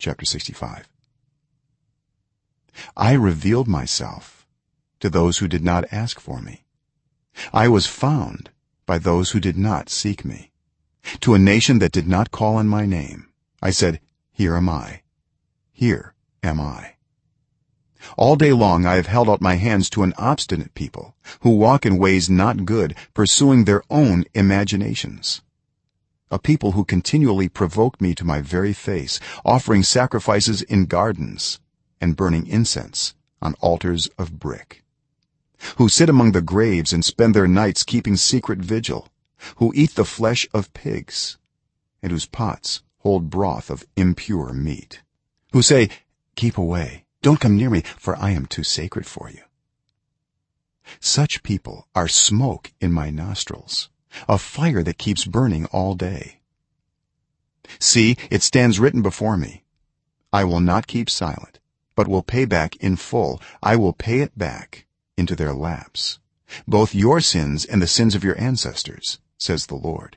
chapter 65 i revealed myself to those who did not ask for me. I was found by those who did not seek me. To a nation that did not call on my name i said here am i. Here am i. All day long i have held out my hands to an obstinate people who walk in ways not good pursuing their own imaginations a people who continually provoke me to my very face offering sacrifices in gardens and burning incense on altars of brick. Who sit among the graves and spend their nights keeping secret vigil. Who eat the flesh of pigs and whose pots hold broth of impure meat. Who say keep away. Don't come near me for i am too sacred for you. Such people are smoke in my nostrils a fire that keeps burning all day. See it stands written before me. I will not keep silent but will pay back in full. I will pay it back into their laps. Both your sins and the sins of your ancestors says the lord.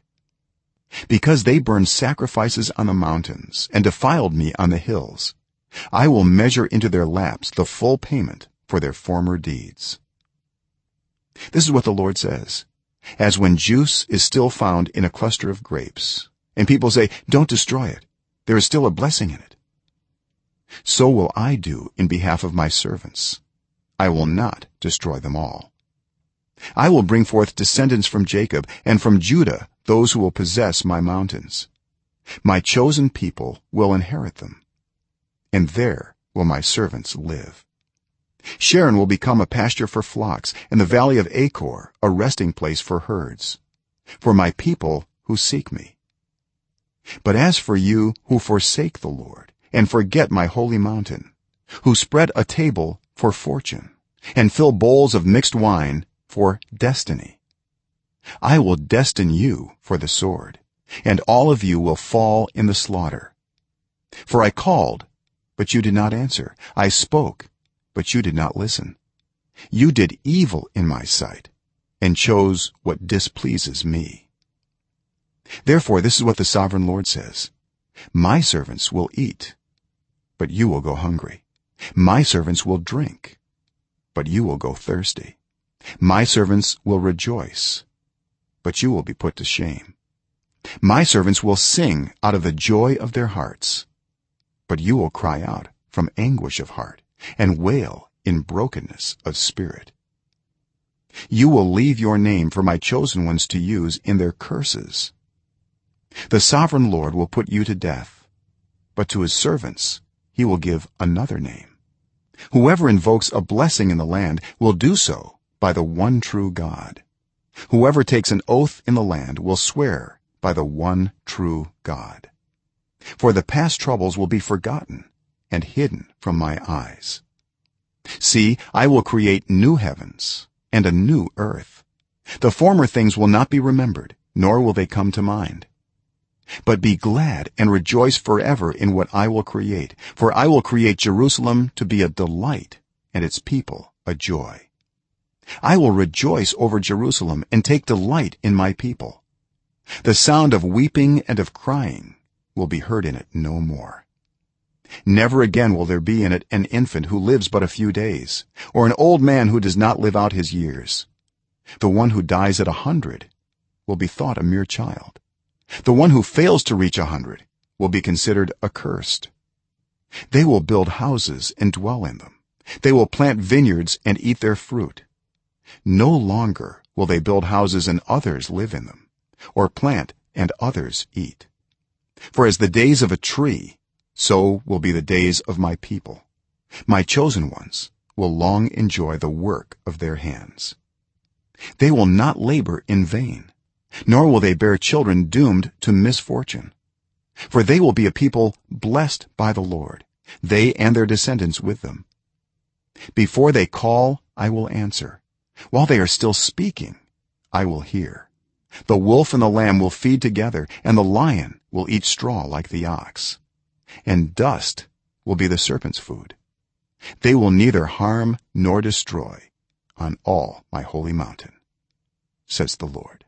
Because they burned sacrifices on the mountains and defiled me on the hills i will measure into their laps the full payment for their former deeds. This is what the lord says as when juice is still found in a cluster of grapes. And people say don't destroy it. There is still a blessing in it. So will i do in behalf of my servants. I will not destroy them all. I will bring forth descendants from jacob and from judah those who will possess my mountains. My chosen people will inherit them and there will my servants live sharon will become a pasture for flocks and the valley of achor a resting place for herds for my people who seek me. But as for you who forsake the lord and forget my holy mountain who spread a table for fortune and fill bowls of mixed wine for destiny i will destine you for the sword and all of you will fall in the slaughter. For i called but you did not answer. I spoke but you did not listen. You did evil in my sight and chose what displeases me. Therefore this is what the sovereign lord says. My servants will eat but you will go hungry. My servants will drink but you will go thirsty. My servants will rejoice but you will be put to shame. My servants will sing out of the joy of their hearts but you will cry out from anguish of heart and wail in brokenness of spirit. You will leave your name for my chosen ones to use in their curses. The sovereign lord will put you to death but to his servants he will give another name. Whoever invokes a blessing in the land will do so by the one true god. Whoever takes an oath in the land will swear by the one true god. For the past troubles will be forgotten and hidden from my eyes. See i will create new heavens and a new earth. The former things will not be remembered nor will they come to mind. But be glad and rejoice forever in what i will create for i will create jerusalem to be a delight and its people a joy. I will rejoice over jerusalem and take delight in my people. The sound of weeping and of crying will be heard in it no more never again will there be in it an infant who lives but a few days or an old man who does not live out his years. The one who dies at a 100 will be thought a mere child. The one who fails to reach a 100 will be considered accursed. They will build houses and dwell in them. They will plant vineyards and eat their fruit. No longer will they build houses and others live in them or plant and others eat. For as the days of a tree so will be the days of my people. My chosen ones will long enjoy the work of their hands. They will not labor in vain nor will they bear children doomed to misfortune. For they will be a people blessed by the lord they and their descendants with them. Before they call i will answer. While they are still speaking i will hear. The wolf and the lamb will feed together and the lion will eat straw like the ox and dust will be the serpent's food. They will neither harm nor destroy on all my holy mountain says the lord